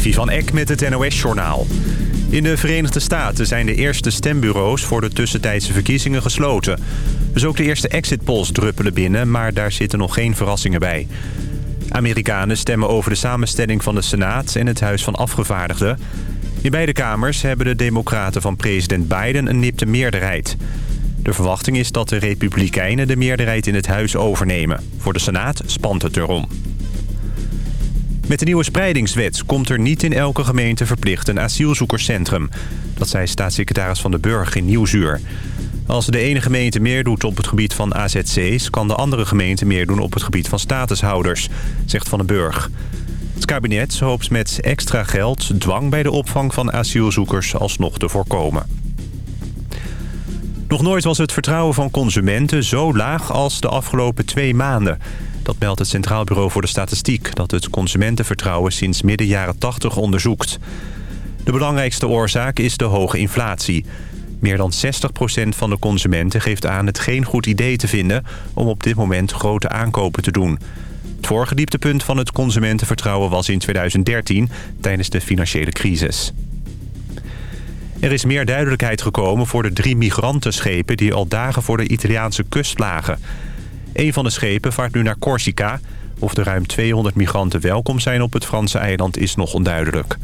Levi van Eck met het NOS-journaal. In de Verenigde Staten zijn de eerste stembureaus voor de tussentijdse verkiezingen gesloten. Dus ook de eerste exit polls druppelen binnen, maar daar zitten nog geen verrassingen bij. Amerikanen stemmen over de samenstelling van de Senaat en het Huis van Afgevaardigden. In beide kamers hebben de democraten van president Biden een nipte meerderheid. De verwachting is dat de republikeinen de meerderheid in het huis overnemen. Voor de Senaat spant het erom. Met de nieuwe spreidingswet komt er niet in elke gemeente verplicht een asielzoekerscentrum. Dat zei staatssecretaris Van de Burg in Nieuwsuur. Als de ene gemeente meer doet op het gebied van AZC's... kan de andere gemeente meer doen op het gebied van statushouders, zegt Van den Burg. Het kabinet hoopt met extra geld dwang bij de opvang van asielzoekers alsnog te voorkomen. Nog nooit was het vertrouwen van consumenten zo laag als de afgelopen twee maanden. Dat meldt het Centraal Bureau voor de Statistiek... dat het consumentenvertrouwen sinds midden jaren 80 onderzoekt. De belangrijkste oorzaak is de hoge inflatie. Meer dan 60% van de consumenten geeft aan het geen goed idee te vinden... om op dit moment grote aankopen te doen. Het vorige dieptepunt van het consumentenvertrouwen was in 2013... tijdens de financiële crisis. Er is meer duidelijkheid gekomen voor de drie migrantenschepen... die al dagen voor de Italiaanse kust lagen... Een van de schepen vaart nu naar Corsica. Of de ruim 200 migranten welkom zijn op het Franse eiland is nog onduidelijk.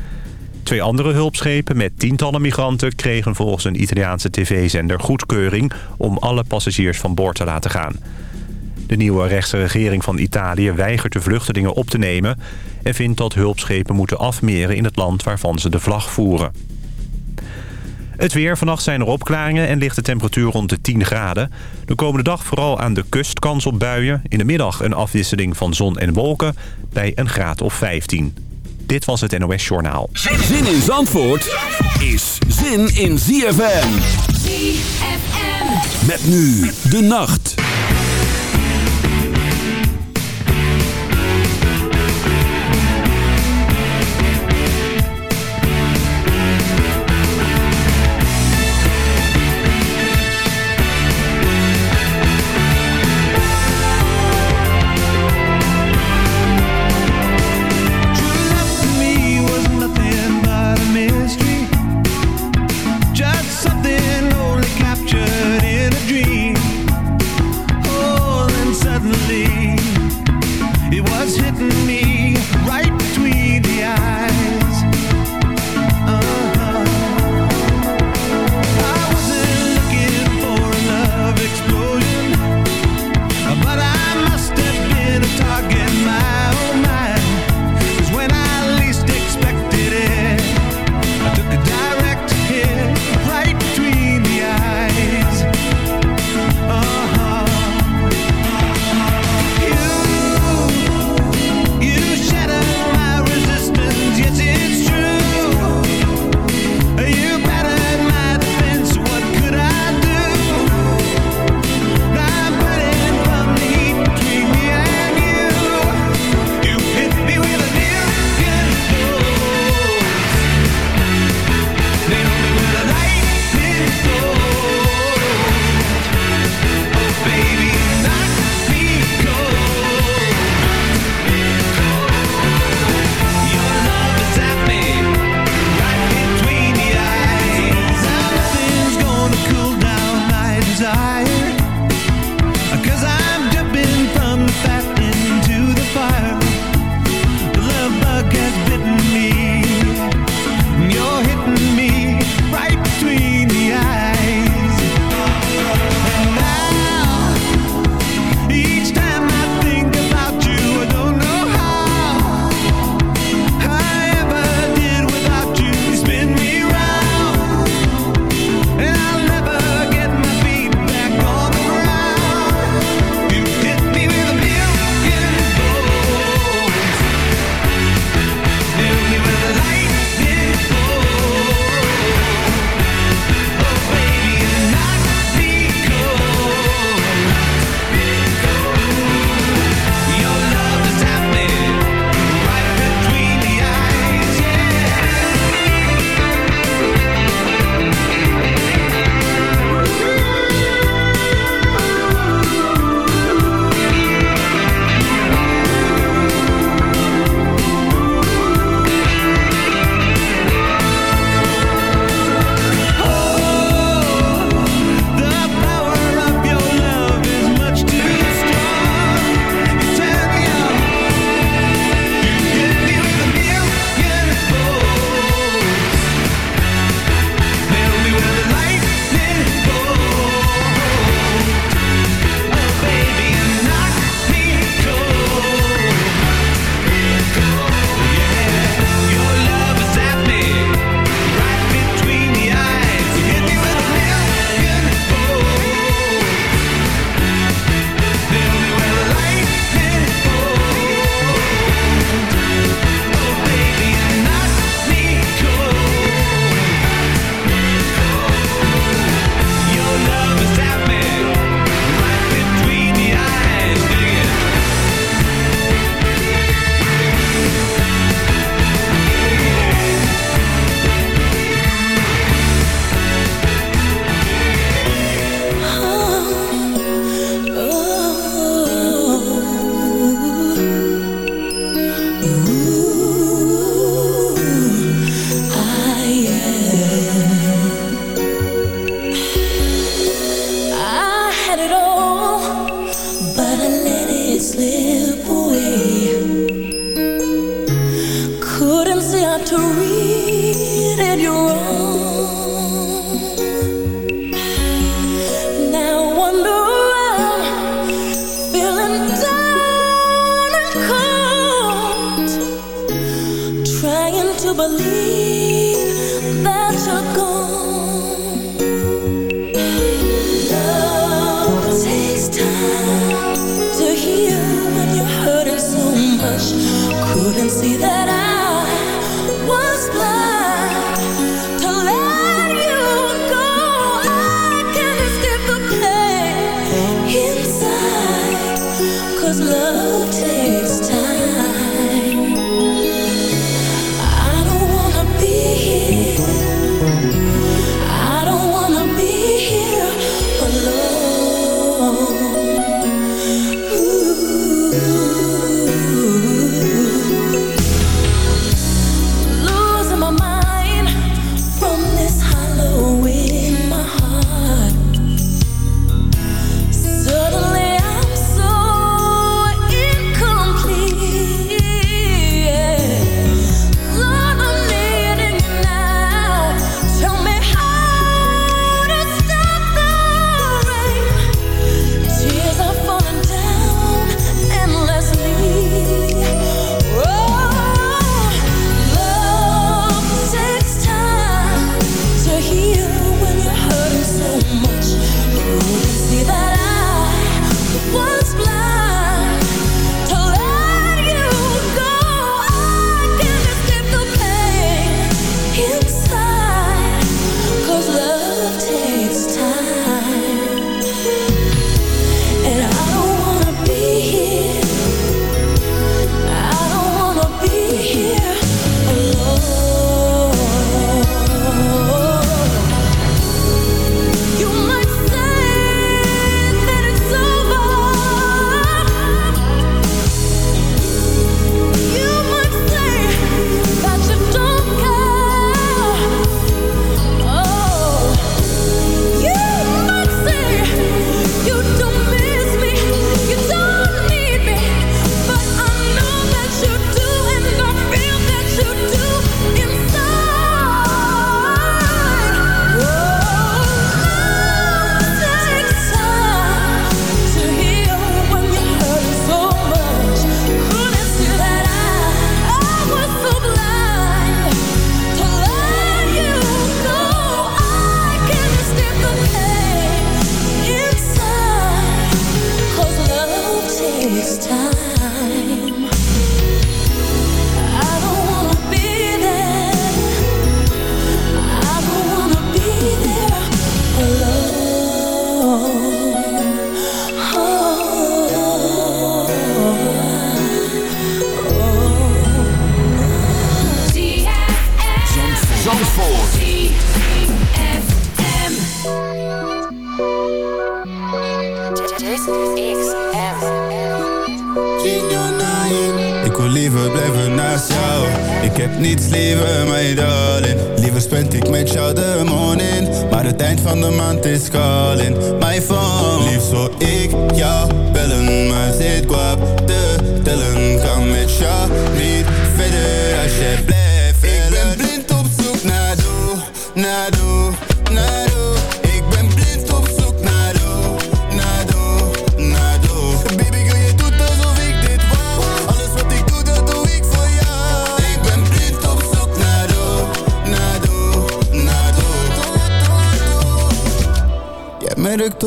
Twee andere hulpschepen met tientallen migranten kregen volgens een Italiaanse tv-zender goedkeuring om alle passagiers van boord te laten gaan. De nieuwe rechtse regering van Italië weigert de vluchtelingen op te nemen... en vindt dat hulpschepen moeten afmeren in het land waarvan ze de vlag voeren. Het weer. Vannacht zijn er opklaringen en ligt de temperatuur rond de 10 graden. De komende dag vooral aan de kust kans op buien. In de middag een afwisseling van zon en wolken bij een graad of 15. Dit was het NOS Journaal. Zin in Zandvoort is zin in ZFM. ZFM. Met nu de nacht.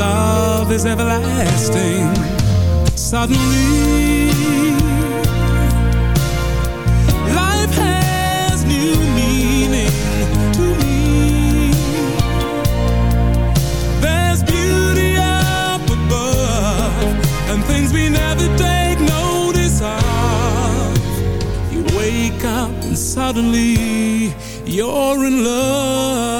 love is everlasting. Suddenly Life has new meaning to me. There's beauty up above And things we never take notice of. You wake up and suddenly You're in love.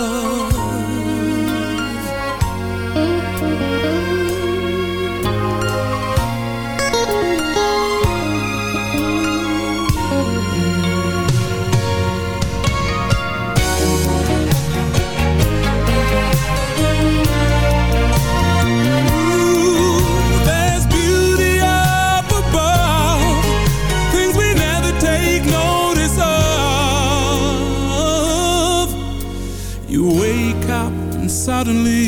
suddenly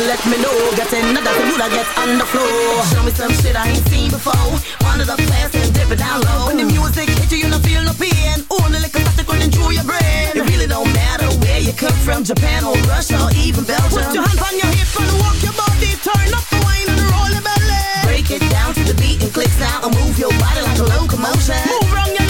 and let me know. Get another the mood. I get on the floor? Show me some shit I ain't seen before. One of the fast and dip it down low. When the music hit you, you don't feel no pain. Only like a plastic running through your brain. It really don't matter where you come from, Japan or Russia or even Belgium. Put your hands on your hips and walk your body. Turn up the wine and roll your belly. Break it down to the beat and clicks now and move your body like a locomotion. Move around. your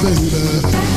baby.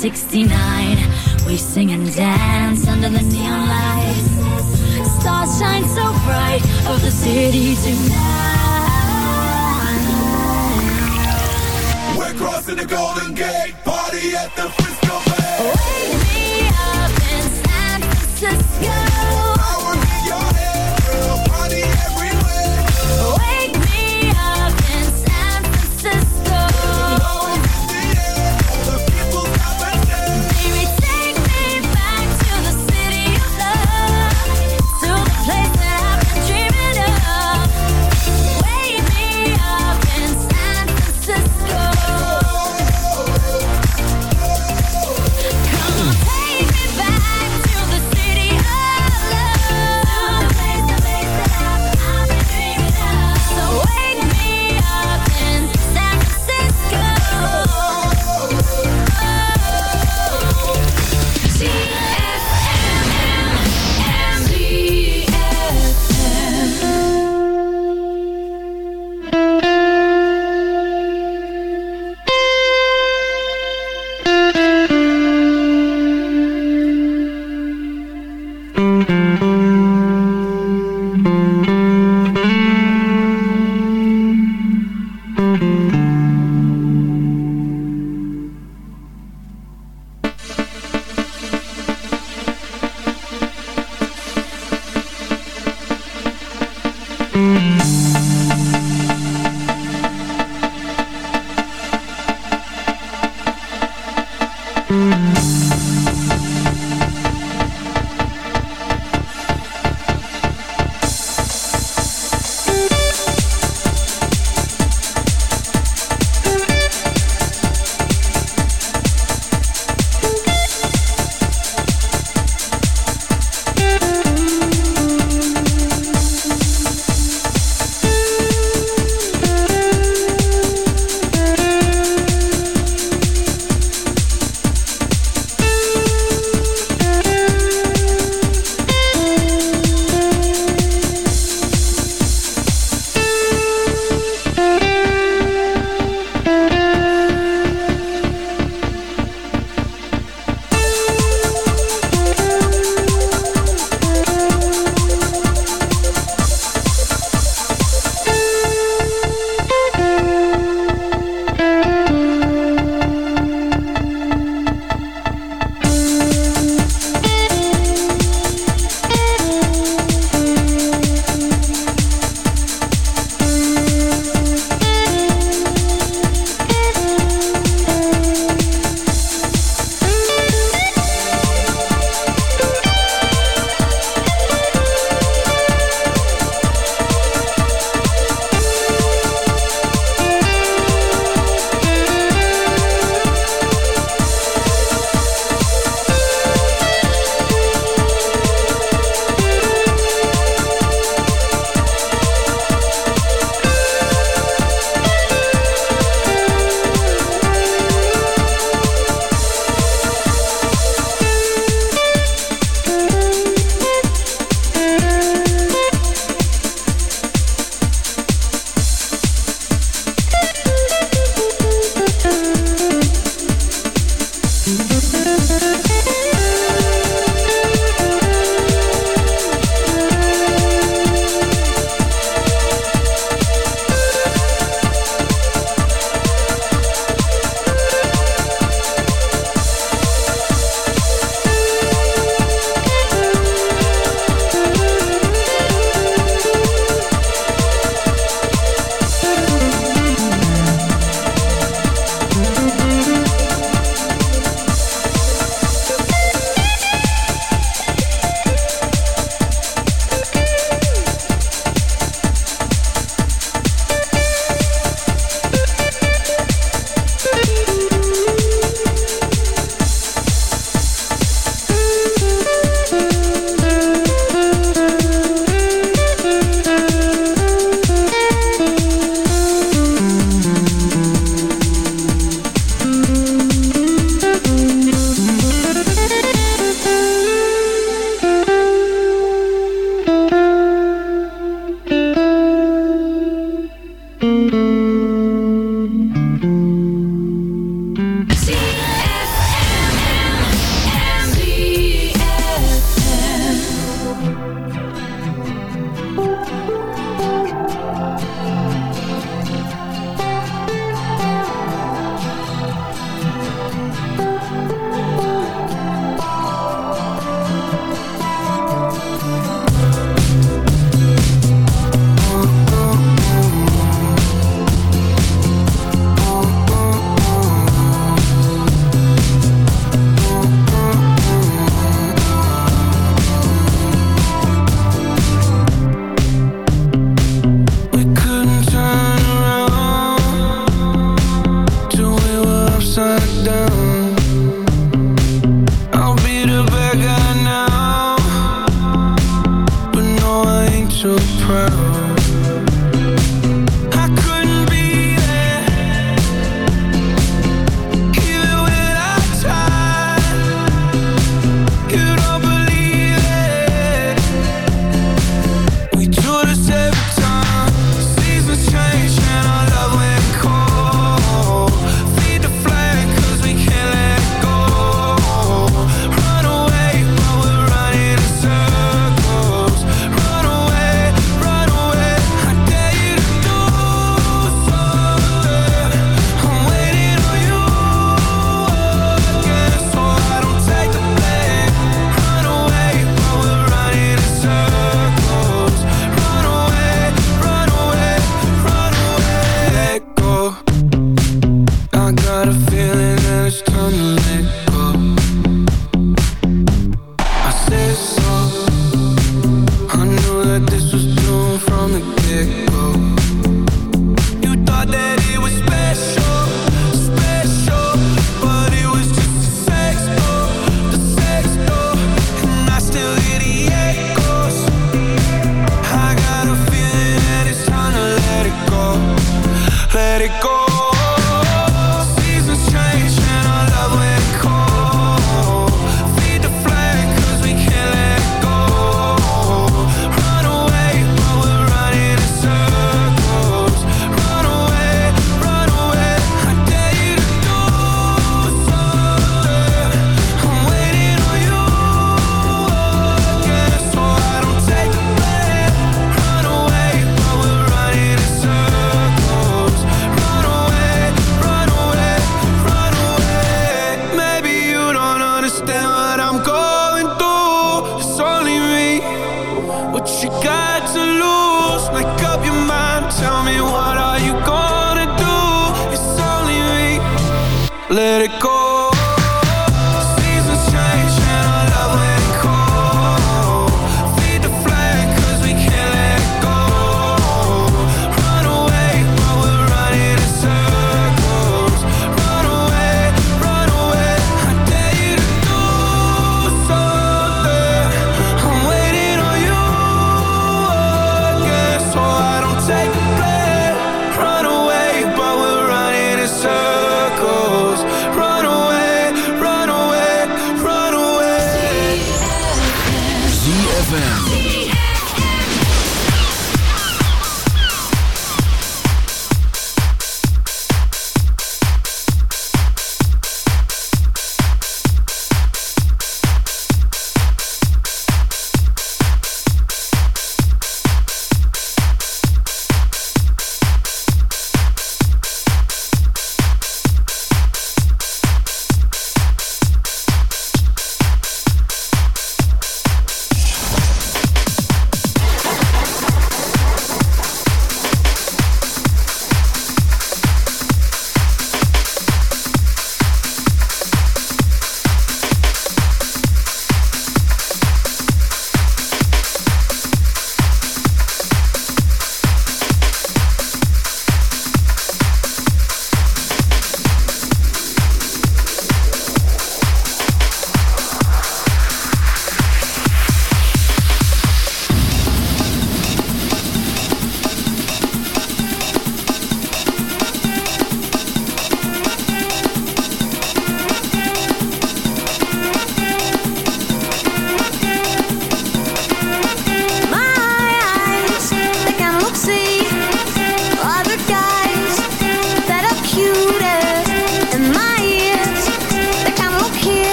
69.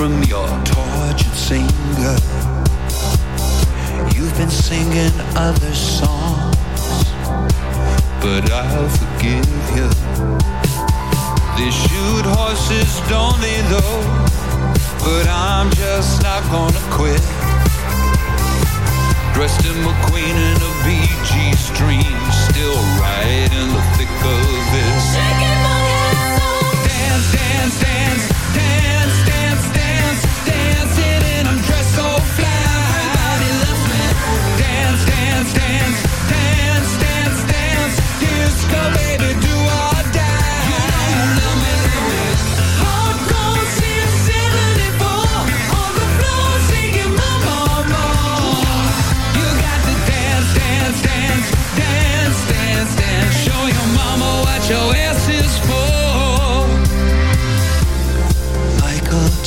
from your tortured singer. You've been singing other songs, but I'll forgive you. They shoot horses, don't they, though? But I'm just not gonna quit. Dressed in McQueen and a BG stream, still right in the thick of it. Shaking my head so oh. dance, dance, dance.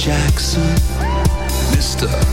Jackson, Mr.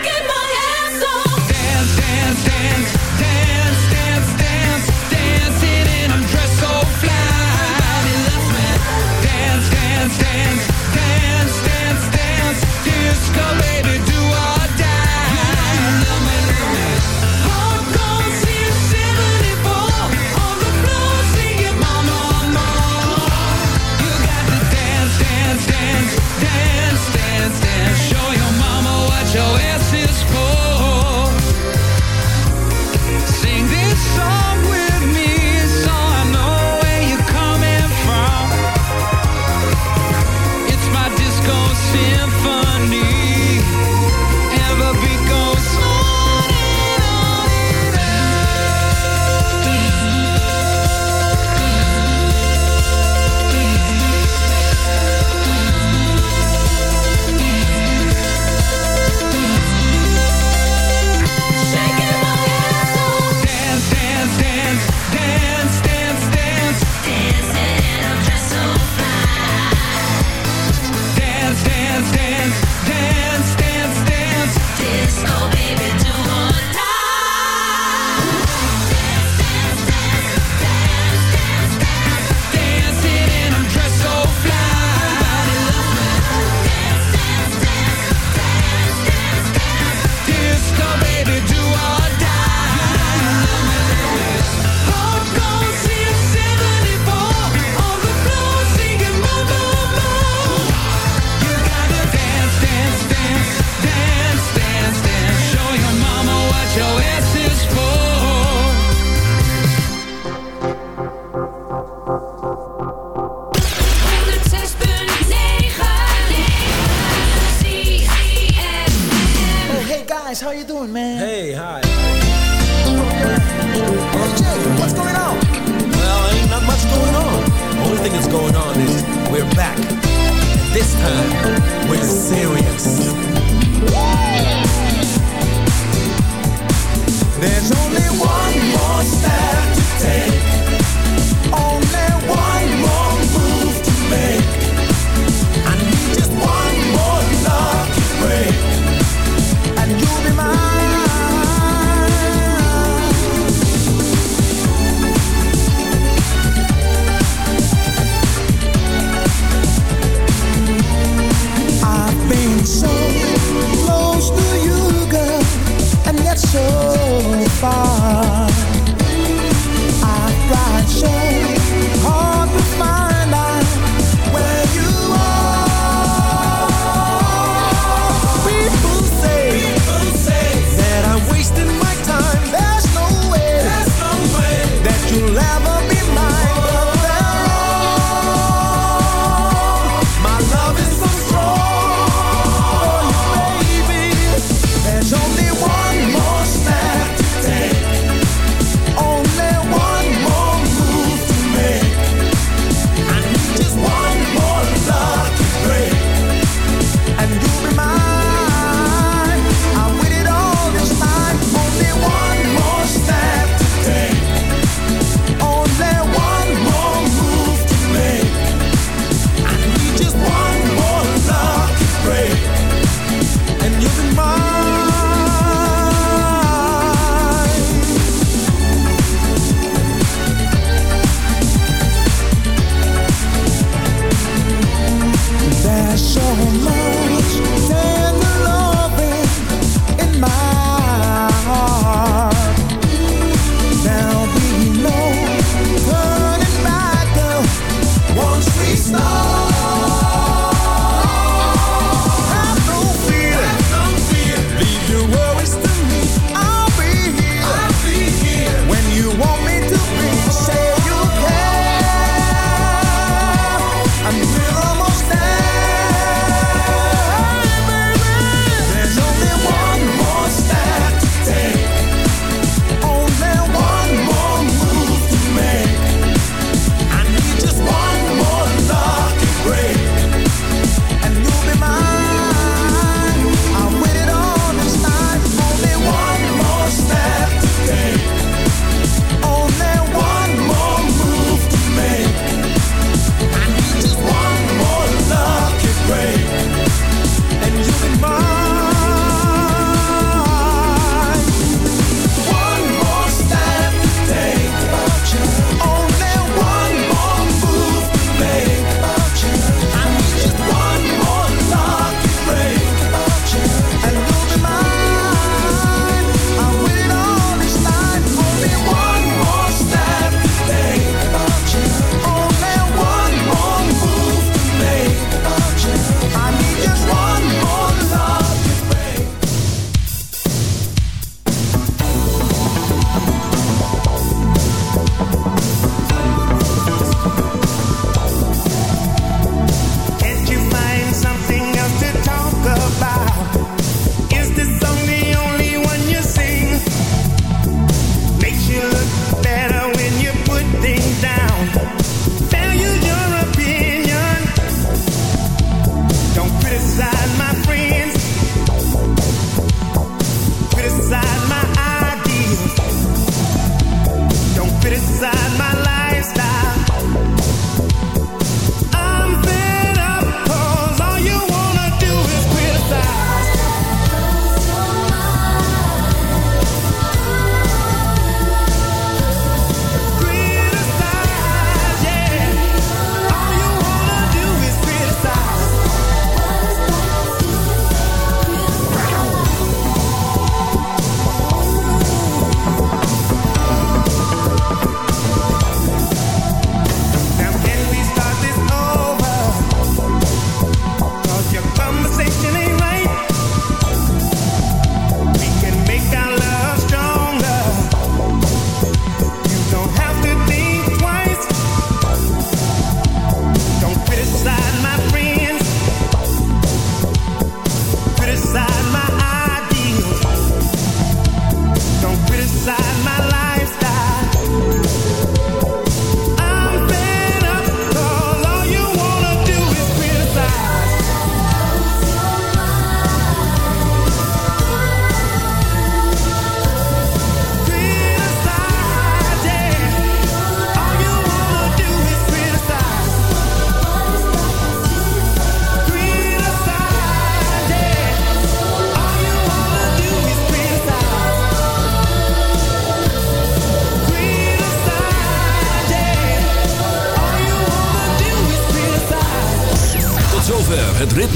There's only one more step.